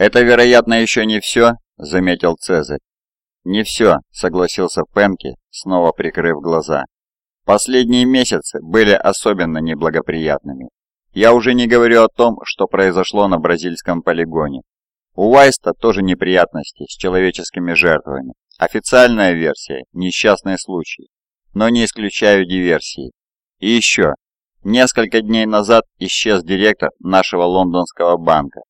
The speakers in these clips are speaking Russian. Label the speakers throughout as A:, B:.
A: «Это, вероятно, еще не все», — заметил Цезарь. «Не все», — согласился Пенки, снова прикрыв глаза. «Последние месяцы были особенно неблагоприятными. Я уже не говорю о том, что произошло на бразильском полигоне. У Вайста тоже неприятности с человеческими жертвами. Официальная версия – несчастный случай, но не исключаю диверсии. И еще, несколько дней назад исчез директор нашего лондонского банка,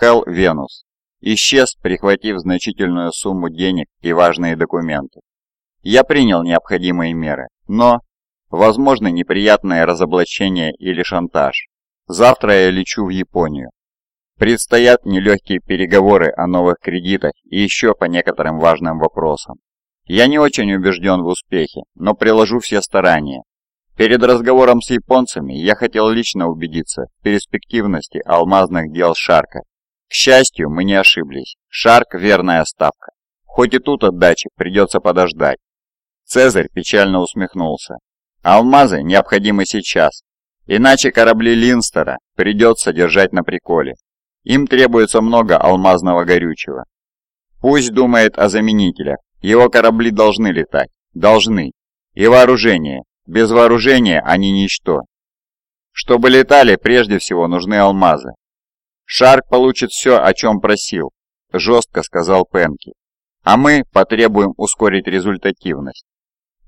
A: Хелл Венус. Исчез, прихватив значительную сумму денег и важные документы. Я принял необходимые меры, но, возможно, неприятное разоблачение или шантаж. Завтра я лечу в Японию. Предстоят нелегкие переговоры о новых кредитах и еще по некоторым важным вопросам. Я не очень убежден в успехе, но приложу все старания. Перед разговором с японцами я хотел лично убедиться в перспективности алмазных дел Шарка. К счастью, мы не ошиблись. Шарк – верная ставка. Хоть и тут отдачи придется подождать. Цезарь печально усмехнулся. Алмазы необходимы сейчас, Иначе корабли Линстера придется держать на приколе. Им требуется много алмазного горючего. Пусть думает о заменителях. Его корабли должны летать. Должны. И вооружение. Без вооружения они ничто. Чтобы летали, прежде всего нужны алмазы. Шарк получит все, о чем просил, жестко сказал Пенки. А мы потребуем ускорить результативность.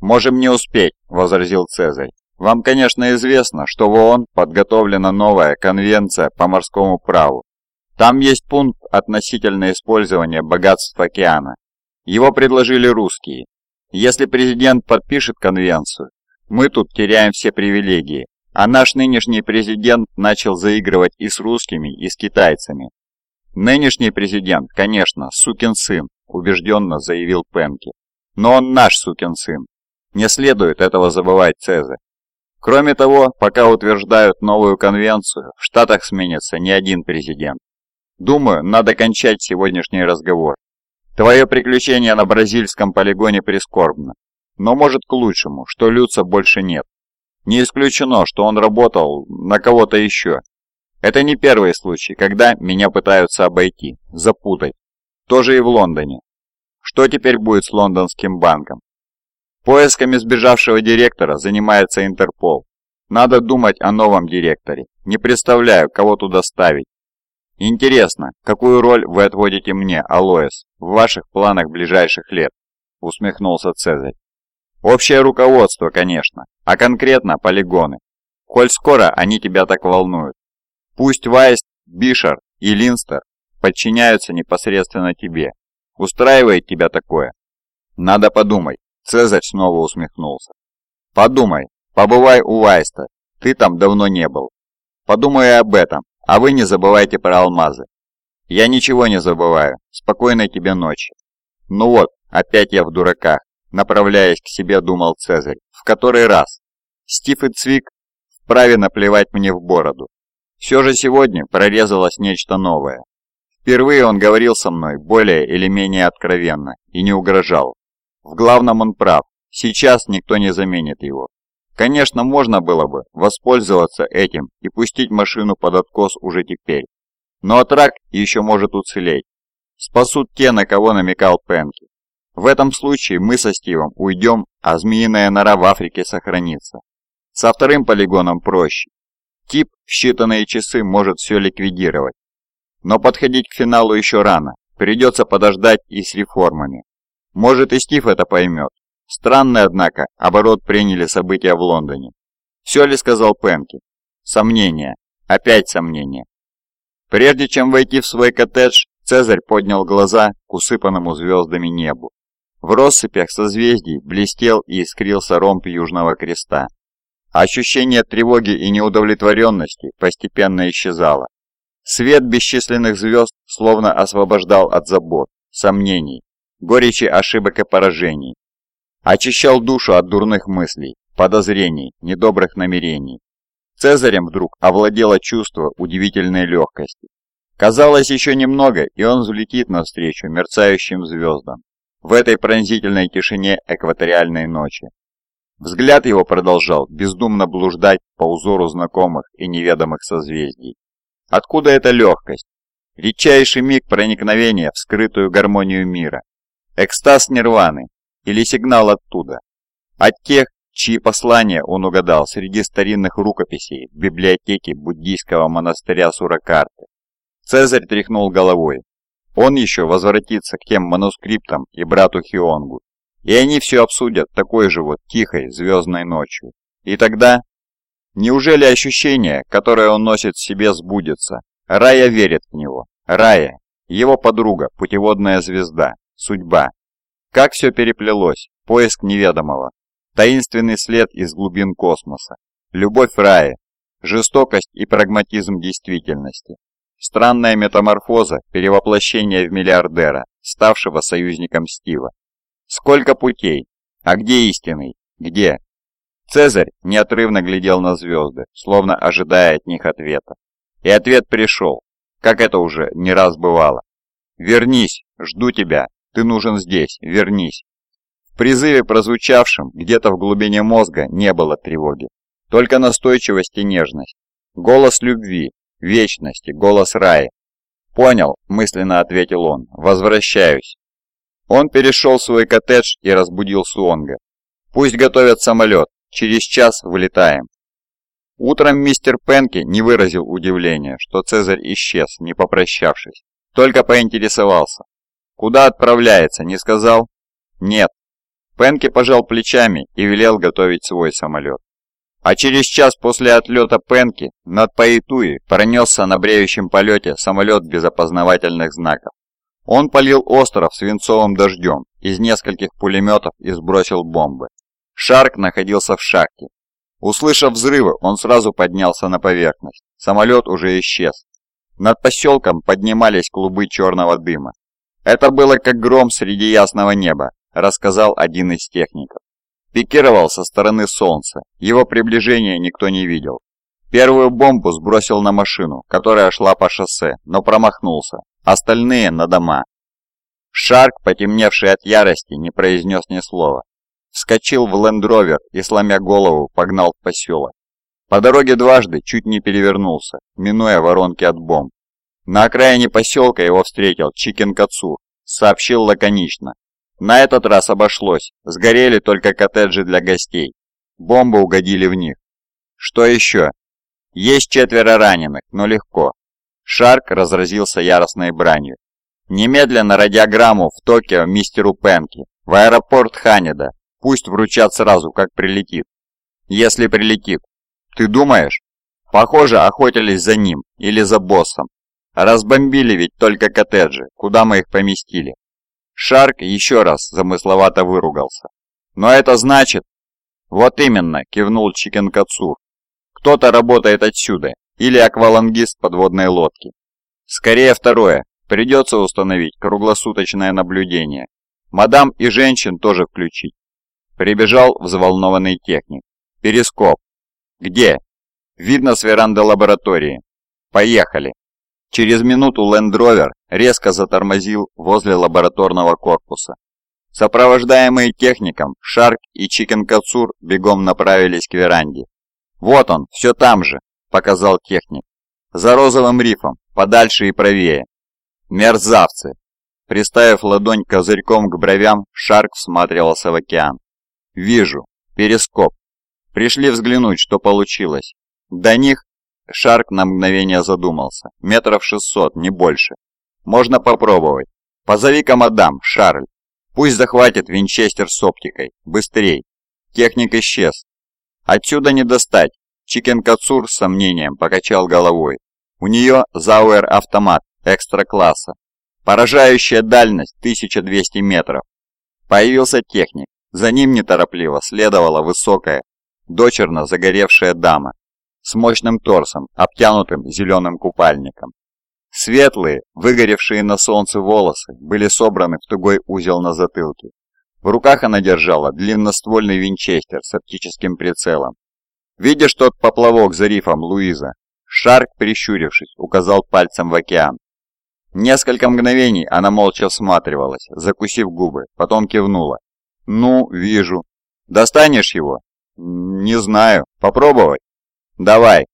A: Можем не успеть, возразил Цезарь. Вам, конечно, известно, что в ООН подготовлена новая конвенция по морскому праву. Там есть пункт относительно использования богатств океана. Его предложили русские. Если президент подпишет конвенцию, мы тут теряем все привилегии, а наш нынешний президент начал заигрывать и с русскими, и с китайцами. Нынешний президент, конечно, сукин сын, убежденно заявил Пенки. Но он наш сукин сын. Не следует этого забывать, Цезарь. Кроме того, пока утверждают новую конвенцию, в Штатах сменится не один президент. Думаю, надо кончать сегодняшний разговор. Твое приключение на бразильском полигоне прискорбно, но может к лучшему, что Люца больше нет. Не исключено, что он работал на кого-то еще. Это не первый случай, когда меня пытаются обойти, запутать. Тоже и в Лондоне. Что теперь будет с лондонским банком? Поисками сбежавшего директора занимается Интерпол. Надо думать о новом директоре. Не представляю, кого туда ставить. Интересно, какую роль вы отводите мне, Алоэс, в ваших планах ближайших лет? Усмехнулся Цезарь. Общее руководство, конечно, а конкретно полигоны. Коль скоро они тебя так волнуют. Пусть Вайст, Бишар и Линстер подчиняются непосредственно тебе. Устраивает тебя такое? Надо подумать. Цезарь снова усмехнулся. «Подумай, побывай у Вайста, ты там давно не был. Подумай об этом, а вы не забывайте про алмазы. Я ничего не забываю, спокойной тебе ночи. Ну вот, опять я в дураках, направляясь к себе, думал Цезарь, в который раз. Стив и Цвик вправе наплевать мне в бороду. Все же сегодня прорезалось нечто новое. Впервые он говорил со мной более или менее откровенно и не угрожал. В главном он прав. Сейчас никто не заменит его. Конечно, можно было бы воспользоваться этим и пустить машину под откос уже теперь. Но Атрак еще может уцелеть. Спасут те, на кого намекал Пенки. В этом случае мы со Стивом уйдем, а змеиная нора в Африке сохранится. Со вторым полигоном проще. Тип в считанные часы может все ликвидировать. Но подходить к финалу еще рано. Придется подождать и с реформами. Может и Стив это поймет. Странный, однако, оборот приняли события в Лондоне. Все ли сказал Пенки? Сомнения. Опять сомнения. Прежде чем войти в свой коттедж, Цезарь поднял глаза к усыпанному звездами небу. В россыпях созвездий блестел и искрился ромб Южного Креста. Ощущение тревоги и неудовлетворенности постепенно исчезало. Свет бесчисленных звезд словно освобождал от забот, сомнений, горечи ошибок и поражений. Очищал душу от дурных мыслей, подозрений, недобрых намерений. Цезарем вдруг овладело чувство удивительной легкости. Казалось, еще немного, и он взлетит навстречу мерцающим звездам в этой пронзительной тишине экваториальной ночи. Взгляд его продолжал бездумно блуждать по узору знакомых и неведомых созвездий. Откуда эта легкость? Редчайший миг проникновения в скрытую гармонию мира. Экстаз нирваны или сигнал оттуда. От тех, чьи послания он угадал среди старинных рукописей в библиотеке буддийского монастыря Суракарты. Цезарь тряхнул головой. Он еще возвратится к тем манускриптам и брату Хионгу, и они все обсудят такой же вот тихой звездной ночью. И тогда... Неужели ощущение, которое он носит в себе, сбудется? Рая верит в него. Рая, его подруга, путеводная звезда, судьба. Как все переплелось, поиск неведомого, таинственный след из глубин космоса, любовь Рая, жестокость и прагматизм действительности, странная метаморфоза перевоплощения в миллиардера, ставшего союзником Стива. Сколько путей? А где истинный? Где? Цезарь неотрывно глядел на звезды, словно ожидая от них ответа. И ответ пришел, как это уже не раз бывало. «Вернись, жду тебя, ты нужен здесь, вернись». В призыве, прозвучавшем где-то в глубине мозга, не было тревоги, только настойчивость и нежность. Голос любви, вечности, голос рая. «Понял», – мысленно ответил он, – «возвращаюсь». Он перешел свой коттедж и разбудил Суонга. «Пусть готовят самолет, через час вылетаем». Утром мистер Пенки не выразил удивления, что Цезарь исчез, не попрощавшись. Только поинтересовался. «Куда отправляется, не сказал?» «Нет». Пенки пожал плечами и велел готовить свой самолет. А через час после отлета Пенки над Паитуи пронесся на бреющем полете самолет без опознавательных знаков. Он полил остров свинцовым дождем из нескольких пулеметов и сбросил бомбы. Шарк находился в шахте. Услышав взрывы, он сразу поднялся на поверхность. Самолет уже исчез. Над поселком поднимались клубы черного дыма. «Это было как гром среди ясного неба», – рассказал один из техников. Пикировал со стороны солнца. Его приближения никто не видел. Первую бомбу сбросил на машину, которая шла по шоссе, но промахнулся остальные на дома. Шарк, потемневший от ярости, не произнес ни слова. Вскочил в лендровер и, сломя голову, погнал в поселок. По дороге дважды чуть не перевернулся, минуя воронки от бомб. На окраине поселка его встретил Чикен Кацур, сообщил лаконично. На этот раз обошлось, сгорели только коттеджи для гостей. Бомбы угодили в них. Что еще? Есть четверо раненых, но легко. Шарк разразился яростной бранью. «Немедленно радиограмму в Токио мистеру Пенки, в аэропорт Ханеда. Пусть вручат сразу, как прилетит. Если прилетит. Ты думаешь? Похоже, охотились за ним или за боссом. Разбомбили ведь только коттеджи, куда мы их поместили. Шарк еще раз замысловато выругался. Но это значит... Вот именно, кивнул Чикен Кацур. Кто-то работает отсюда, или аквалангист подводной лодки. Скорее второе. Придется установить круглосуточное наблюдение. Мадам и женщин тоже включить. Прибежал взволнованный техник. Перископ. Где? Видно с веранды лаборатории. Поехали. Через минуту Лендровер резко затормозил возле лабораторного корпуса. Сопровождаемые техником, Шарк и Чикен Кацур бегом направились к веранде. «Вот он, все там же!» показал техник. «За розовым рифом, подальше и правее». «Мерзавцы!» Приставив ладонь козырьком к бровям, Шарк всматривался в океан. «Вижу. Перископ. Пришли взглянуть, что получилось. До них...» Шарк на мгновение задумался. «Метров шестьсот, не больше. Можно попробовать. Позови-ка Шарль. Пусть захватит винчестер с оптикой. Быстрей!» Техник исчез. «Отсюда не достать. Чикен Кацур с сомнением покачал головой. У нее Зауэр-автомат экстра-класса. Поражающая дальность 1200 метров. Появился техник. За ним неторопливо следовала высокая, дочерно загоревшая дама с мощным торсом, обтянутым зеленым купальником. Светлые, выгоревшие на солнце волосы были собраны в тугой узел на затылке. В руках она держала длинноствольный винчестер с оптическим прицелом. «Видишь тот поплавок за рифом, Луиза?» Шарк, прищурившись, указал пальцем в океан. Несколько мгновений она молча всматривалась, закусив губы, потом кивнула. «Ну, вижу. Достанешь его?» «Не знаю. Попробовать?» «Давай».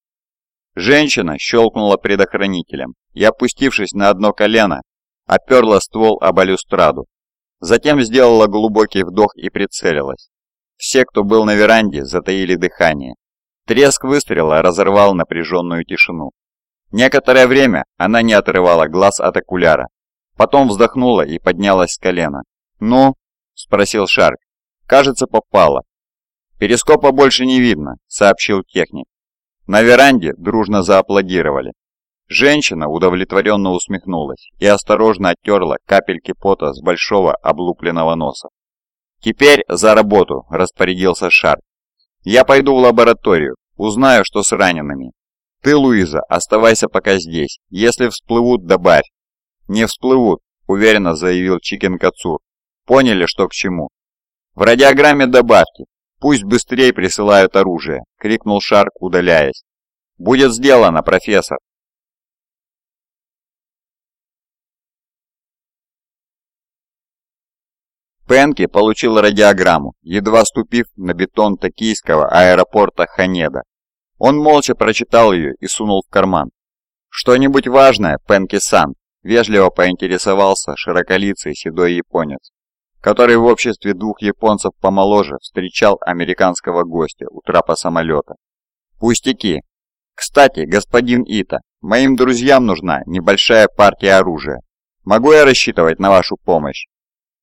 A: Женщина щелкнула предохранителем и, опустившись на одно колено, оперла ствол об балюстраду. Затем сделала глубокий вдох и прицелилась. Все, кто был на веранде, затаили дыхание. Треск выстрела разорвал напряженную тишину. Некоторое время она не отрывала глаз от окуляра. Потом вздохнула и поднялась с колена. «Ну?» – спросил Шарк. «Кажется, попало». «Перископа больше не видно», – сообщил техник. На веранде дружно зааплодировали. Женщина удовлетворенно усмехнулась и осторожно оттерла капельки пота с большого облупленного носа. «Теперь за работу», – распорядился Шар. «Я пойду в лабораторию, узнаю, что с ранеными. Ты, Луиза, оставайся пока здесь. Если всплывут, добавь». «Не всплывут», – уверенно заявил Чикен Кацур. «Поняли, что к чему?» «В радиограмме добавьте, «Пусть быстрее присылают оружие!» — крикнул Шарк, удаляясь. «Будет сделано, профессор!» Пенки получил радиограмму, едва ступив на бетон токийского аэропорта Ханеда. Он молча прочитал ее и сунул в карман. «Что-нибудь важное, Пенки-сан?» – вежливо поинтересовался широколицый седой японец который в обществе двух японцев помоложе встречал американского гостя у трапа самолета. «Пустяки. Кстати, господин Ита, моим друзьям нужна небольшая партия оружия. Могу я рассчитывать на вашу помощь?»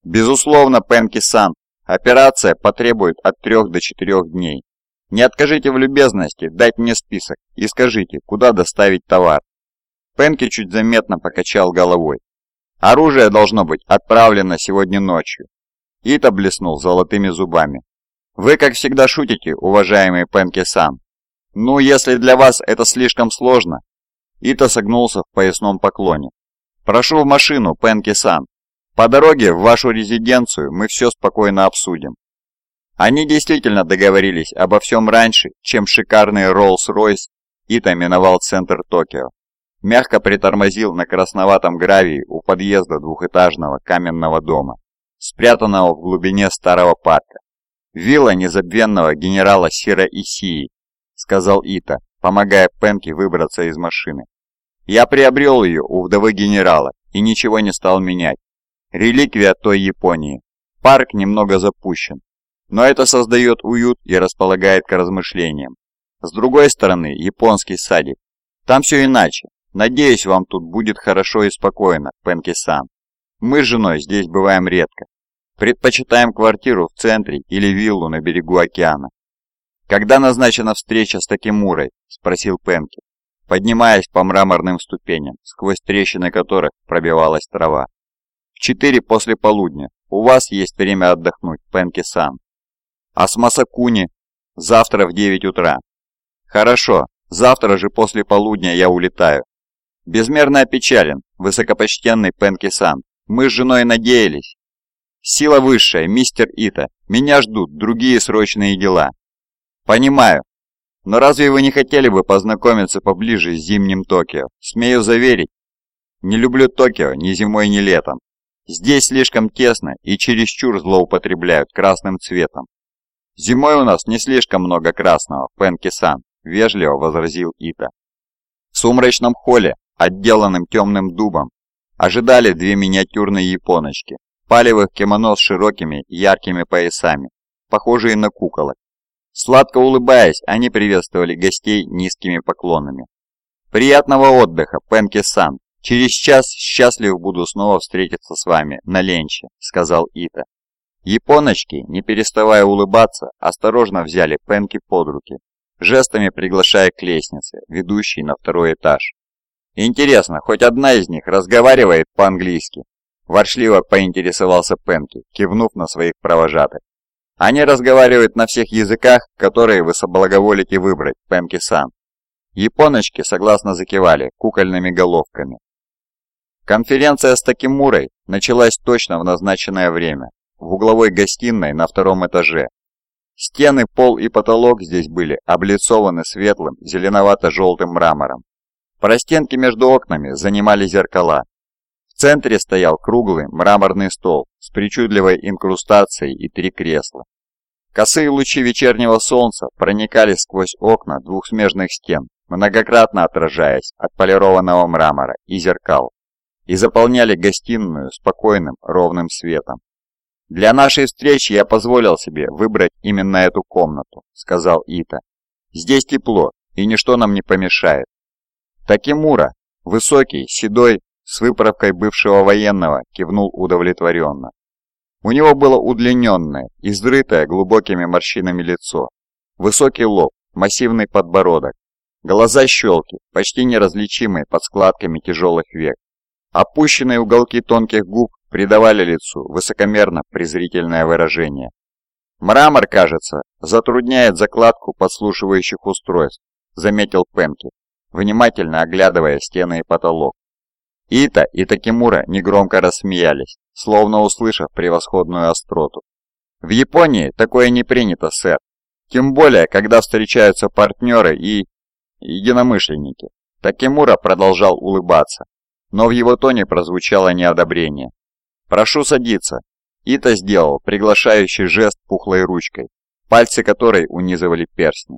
A: «Безусловно, Пенки-сан. Операция потребует от трех до четырех дней. Не откажите в любезности дать мне список и скажите, куда доставить товар». Пенки чуть заметно покачал головой. Оружие должно быть отправлено сегодня ночью. Ита блеснул золотыми зубами. Вы, как всегда, шутите, уважаемый Пенки-сан. Ну, если для вас это слишком сложно. Ита согнулся в поясном поклоне. Прошу в машину, Пенки-сан. По дороге в вашу резиденцию мы все спокойно обсудим. Они действительно договорились обо всем раньше, чем шикарный Роллс-Ройс Ита миновал центр Токио мягко притормозил на красноватом гравии у подъезда двухэтажного каменного дома, спрятанного в глубине старого парка. «Вилла незабвенного генерала Сира Исии», — сказал Ита, помогая Пенке выбраться из машины. «Я приобрел ее у вдовы генерала и ничего не стал менять. Реликвия той Японии. Парк немного запущен, но это создает уют и располагает к размышлениям. С другой стороны, японский садик. Там все иначе. Надеюсь, вам тут будет хорошо и спокойно, Пенки-сан. Мы с женой здесь бываем редко. Предпочитаем квартиру в центре или виллу на берегу океана. Когда назначена встреча с Такимурой? Спросил Пенки, поднимаясь по мраморным ступеням, сквозь трещины которых пробивалась трава. В четыре после полудня. У вас есть время отдохнуть, Пенки-сан. А с Масакуни? Завтра в девять утра. Хорошо, завтра же после полудня я улетаю. Безмерно опечален, высокопочтенный Пенки-сан. Мы с женой надеялись. Сила высшая, мистер Ита. Меня ждут другие срочные дела. Понимаю. Но разве вы не хотели бы познакомиться поближе с зимним Токио? Смею заверить. Не люблю Токио ни зимой, ни летом. Здесь слишком тесно и чересчур злоупотребляют красным цветом. Зимой у нас не слишком много красного, Пенки-сан, вежливо возразил Ита. В сумрачном холле отделанным темным дубом, ожидали две миниатюрные японочки, палевых кимоно с широкими яркими поясами, похожие на куколок. Сладко улыбаясь, они приветствовали гостей низкими поклонами. «Приятного отдыха, Пенки-сан! Через час счастлив буду снова встретиться с вами на ленче», — сказал Ита. Японочки, не переставая улыбаться, осторожно взяли Пенки под руки, жестами приглашая к лестнице, ведущей на второй этаж. Интересно, хоть одна из них разговаривает по-английски? Ворчливо поинтересовался Пенки, кивнув на своих провожатых. Они разговаривают на всех языках, которые вы соблаговолите выбрать, Пенки-сан. Японочки согласно закивали кукольными головками. Конференция с Такимурой началась точно в назначенное время, в угловой гостиной на втором этаже. Стены, пол и потолок здесь были облицованы светлым зеленовато-желтым мрамором, Простенки между окнами занимали зеркала. В центре стоял круглый мраморный стол с причудливой инкрустацией и три кресла. Косые лучи вечернего солнца проникали сквозь окна двухсмежных стен многократно отражаясь от полированного мрамора и зеркал, и заполняли гостиную спокойным ровным светом. «Для нашей встречи я позволил себе выбрать именно эту комнату», — сказал Ита. «Здесь тепло, и ничто нам не помешает». Такимура, высокий, седой, с выправкой бывшего военного, кивнул удовлетворенно. У него было удлиненное, изрытое глубокими морщинами лицо, высокий лоб, массивный подбородок, глаза щелки, почти неразличимые под складками тяжелых век. Опущенные уголки тонких губ придавали лицу высокомерно-презрительное выражение. «Мрамор, кажется, затрудняет закладку подслушивающих устройств», заметил Пенки, внимательно оглядывая стены и потолок. Ита и Такимура негромко рассмеялись, словно услышав превосходную остроту. «В Японии такое не принято, сэр. Тем более, когда встречаются партнеры и... единомышленники». Такимура продолжал улыбаться, но в его тоне прозвучало неодобрение. «Прошу садиться». Ита сделал приглашающий жест пухлой ручкой, пальцы которой унизывали перстни.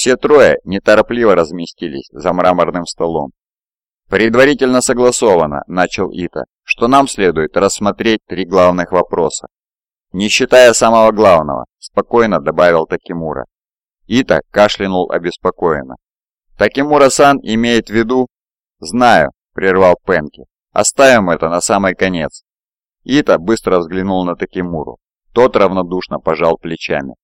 A: Все трое неторопливо разместились за мраморным столом. «Предварительно согласовано», — начал Ита, — «что нам следует рассмотреть три главных вопроса». «Не считая самого главного», — спокойно добавил Такимура. Ита кашлянул обеспокоенно. «Такимура-сан имеет в виду...» «Знаю», — прервал Пенки. «Оставим это на самый конец». Ита быстро взглянул на Такимуру. Тот равнодушно пожал плечами.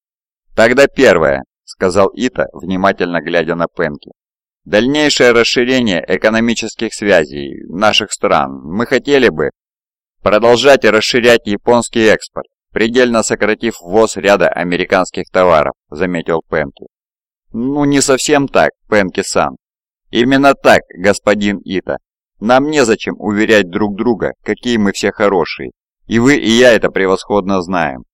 A: «Тогда первое», — сказал Ита, внимательно глядя на Пенки. Дальнейшее расширение экономических связей наших стран. Мы хотели бы продолжать расширять японский экспорт, предельно сократив ввоз ряда американских товаров, заметил Пенки. Ну, не совсем так, Пенки-сан. Именно так, господин Ита. Нам незачем уверять друг друга, какие мы все хорошие. И вы, и я это превосходно знаем.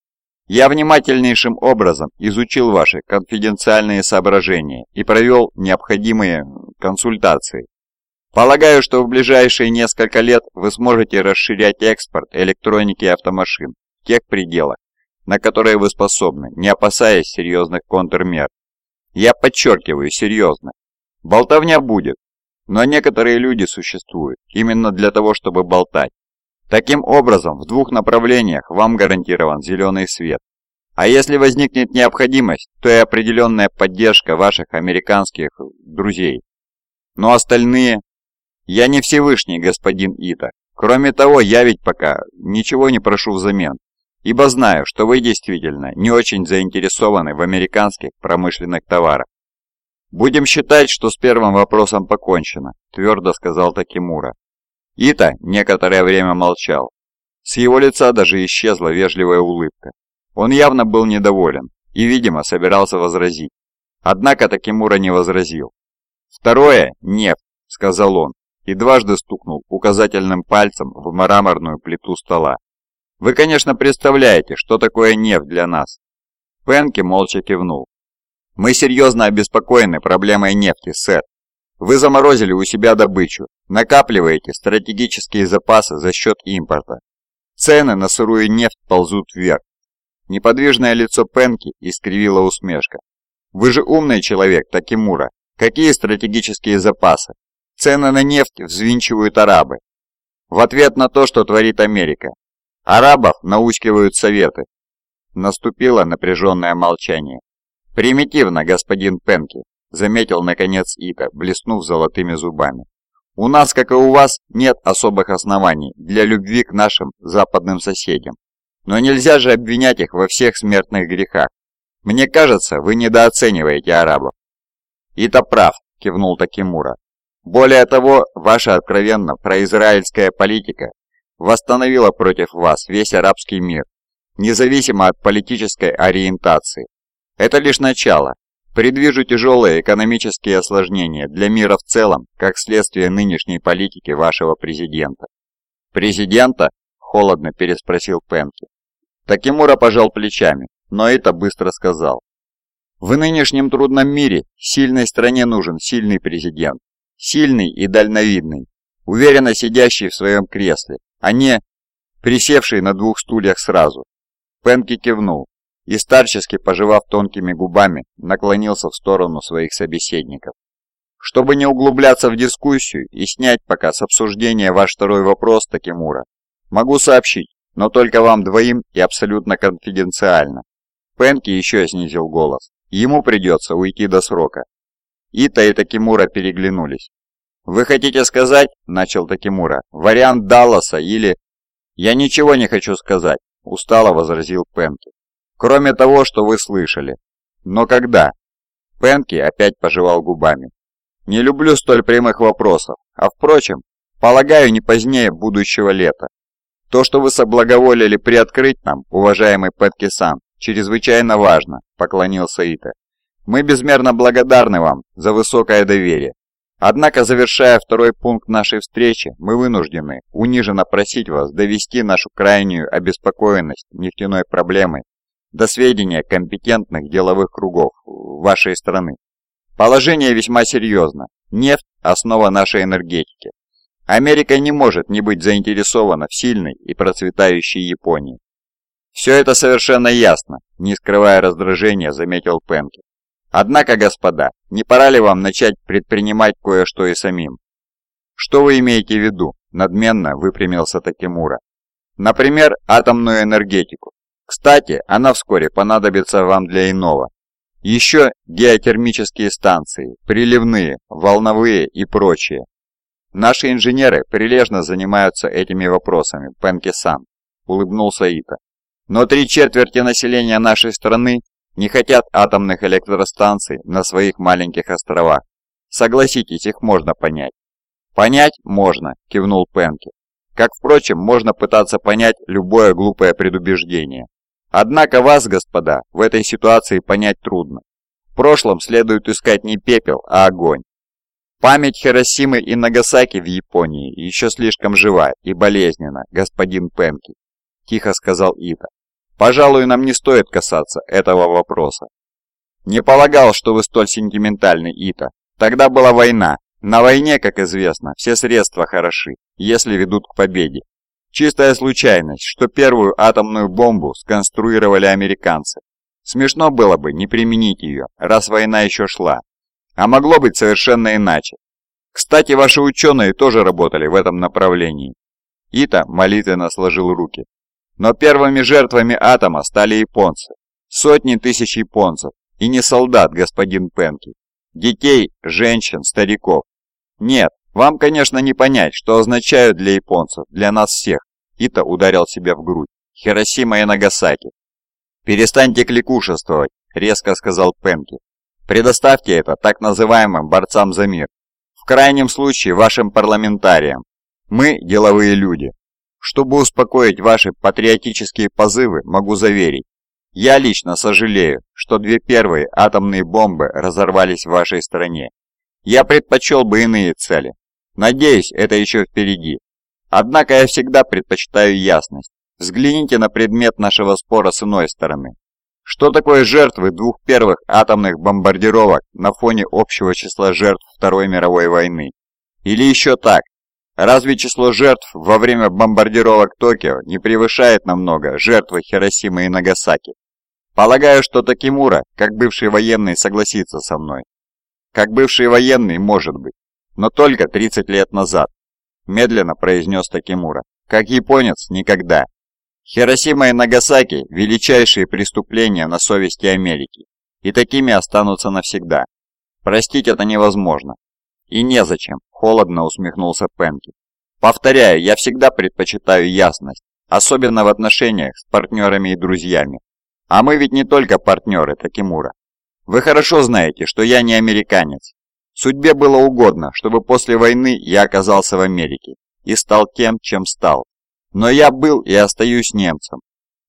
A: Я внимательнейшим образом изучил ваши конфиденциальные соображения и провел необходимые консультации. Полагаю, что в ближайшие несколько лет вы сможете расширять экспорт электроники и автомашин в тех пределах, на которые вы способны, не опасаясь серьезных контрмер. Я подчеркиваю, серьезно. Болтовня будет, но некоторые люди существуют именно для того, чтобы болтать. Таким образом, в двух направлениях вам гарантирован зеленый свет. А если возникнет необходимость, то и определенная поддержка ваших американских друзей. Но остальные... Я не Всевышний, господин Ита. Кроме того, я ведь пока ничего не прошу взамен, ибо знаю, что вы действительно не очень заинтересованы в американских промышленных товарах. «Будем считать, что с первым вопросом покончено», – твердо сказал Такимура. Ита некоторое время молчал. С его лица даже исчезла вежливая улыбка. Он явно был недоволен и, видимо, собирался возразить. Однако Такимура не возразил. «Второе – нефть», – сказал он, и дважды стукнул указательным пальцем в мраморную плиту стола. «Вы, конечно, представляете, что такое нефть для нас». Пенки молча кивнул. «Мы серьезно обеспокоены проблемой нефти, сэр. Вы заморозили у себя добычу, накапливаете стратегические запасы за счет импорта. Цены на сырую нефть ползут вверх. Неподвижное лицо Пенки искривило усмешка. Вы же умный человек, Такимура. Какие стратегические запасы? Цены на нефть взвинчивают арабы. В ответ на то, что творит Америка. Арабов наускивают советы. Наступило напряженное молчание. Примитивно, господин Пенки заметил наконец Ита, блеснув золотыми зубами. «У нас, как и у вас, нет особых оснований для любви к нашим западным соседям. Но нельзя же обвинять их во всех смертных грехах. Мне кажется, вы недооцениваете арабов». «Ита прав», – кивнул Такимура. «Более того, ваша откровенно произраильская политика восстановила против вас весь арабский мир, независимо от политической ориентации. Это лишь начало, Предвижу тяжелые экономические осложнения для мира в целом, как следствие нынешней политики вашего президента. «Президента?» – холодно переспросил Пенки. Такимура пожал плечами, но это быстро сказал. В нынешнем трудном мире сильной стране нужен сильный президент. Сильный и дальновидный, уверенно сидящий в своем кресле, а не присевший на двух стульях сразу. Пенки кивнул и, старчески пожевав тонкими губами, наклонился в сторону своих собеседников. Чтобы не углубляться в дискуссию и снять пока с обсуждения ваш второй вопрос, Такимура, могу сообщить, но только вам двоим и абсолютно конфиденциально. Пенки еще снизил голос. Ему придется уйти до срока. Ита и Такимура переглянулись. «Вы хотите сказать, — начал Такимура, — вариант Далласа или...» «Я ничего не хочу сказать», — устало возразил Пенки. «Кроме того, что вы слышали. Но когда?» Пенки опять пожевал губами. «Не люблю столь прямых вопросов, а впрочем, полагаю, не позднее будущего лета. То, что вы соблаговолили приоткрыть нам, уважаемый Пенки-сан, чрезвычайно важно», — поклонился Ита. «Мы безмерно благодарны вам за высокое доверие. Однако, завершая второй пункт нашей встречи, мы вынуждены униженно просить вас довести нашу крайнюю обеспокоенность нефтяной проблемой до сведения компетентных деловых кругов вашей страны. Положение весьма серьезно. Нефть – основа нашей энергетики. Америка не может не быть заинтересована в сильной и процветающей Японии. Все это совершенно ясно, не скрывая раздражения, заметил Пенки. Однако, господа, не пора ли вам начать предпринимать кое-что и самим? Что вы имеете в виду? Надменно выпрямился Такимура. Например, атомную энергетику. Кстати, она вскоре понадобится вам для иного. Еще геотермические станции, приливные, волновые и прочее. Наши инженеры прилежно занимаются этими вопросами, Пенки-сан, улыбнулся Ита. Но три четверти населения нашей страны не хотят атомных электростанций на своих маленьких островах. Согласитесь, их можно понять. Понять можно, кивнул Пенки. Как, впрочем, можно пытаться понять любое глупое предубеждение. Однако вас, господа, в этой ситуации понять трудно. В прошлом следует искать не пепел, а огонь. Память Хиросимы и Нагасаки в Японии еще слишком жива и болезненна, господин Пенки, тихо сказал Ита. Пожалуй, нам не стоит касаться этого вопроса. Не полагал, что вы столь сентиментальны, Ита. Тогда была война. На войне, как известно, все средства хороши, если ведут к победе. Чистая случайность, что первую атомную бомбу сконструировали американцы. Смешно было бы не применить ее, раз война еще шла. А могло быть совершенно иначе. Кстати, ваши ученые тоже работали в этом направлении. Ита молитвенно сложил руки. Но первыми жертвами атома стали японцы. Сотни тысяч японцев. И не солдат, господин Пенки. Детей, женщин, стариков. Нет, вам, конечно, не понять, что означают для японцев, для нас всех. Ита ударил себя в грудь. Хиросима и Нагасаки. «Перестаньте кликушествовать», — резко сказал Пенки. «Предоставьте это так называемым борцам за мир. В крайнем случае вашим парламентариям. Мы – деловые люди, чтобы успокоить ваши патриотические позывы, могу заверить, я лично сожалею, что две первые атомные бомбы разорвались в вашей стране. Я предпочел бы иные цели. Надеюсь, это еще впереди. Однако я всегда предпочитаю ясность. Взгляните на предмет нашего спора с иной стороны. Что такое жертвы двух первых атомных бомбардировок на фоне общего числа жертв Второй мировой войны? Или еще так, Разве число жертв во время бомбардировок Токио не превышает намного жертвы Хиросимы и Нагасаки? Полагаю, что Такимура, как бывший военный, согласится со мной. Как бывший военный, может быть, но только 30 лет назад, медленно произнес Такимура. Как японец, никогда. Хиросима и Нагасаки – величайшие преступления на совести Америки, и такими останутся навсегда. Простить это невозможно. И незачем, холодно усмехнулся Пенки. Повторяю, я всегда предпочитаю ясность, особенно в отношениях с партнерами и друзьями. А мы ведь не только партнеры, Такимура. Вы хорошо знаете, что я не американец. Судьбе было угодно, чтобы после войны я оказался в Америке и стал тем, чем стал. Но я был и остаюсь немцем.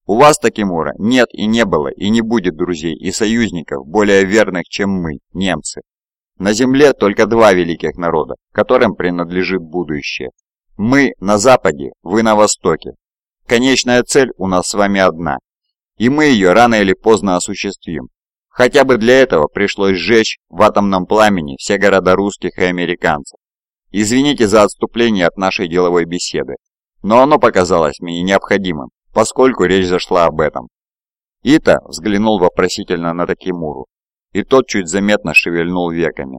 A: У вас, Такимура, нет и не было и не будет друзей и союзников более верных, чем мы, немцы. На Земле только два великих народа, которым принадлежит будущее. Мы на Западе, вы на Востоке. Конечная цель у нас с вами одна, и мы ее рано или поздно осуществим. Хотя бы для этого пришлось сжечь в атомном пламени все города русских и американцев. Извините за отступление от нашей деловой беседы, но оно показалось мне необходимым, поскольку речь зашла об этом. Ита взглянул вопросительно на Такимуру, и тот чуть заметно шевельнул веками.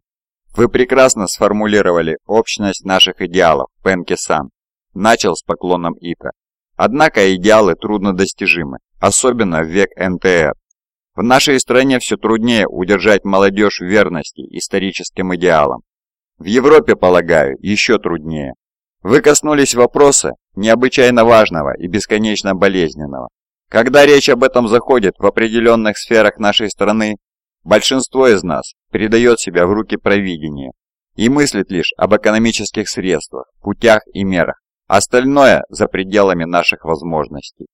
A: Вы прекрасно сформулировали общность наших идеалов, Пенки-сан. Начал с поклоном Ита. Однако идеалы труднодостижимы, особенно в век НТР. В нашей стране все труднее удержать молодежь в верности историческим идеалам. В Европе, полагаю, еще труднее. Вы коснулись вопроса необычайно важного и бесконечно болезненного. Когда речь об этом заходит в определенных сферах нашей страны, большинство из нас передает себя в руки провидения и мыслит лишь об экономических средствах, путях и мерах. Остальное за пределами наших возможностей.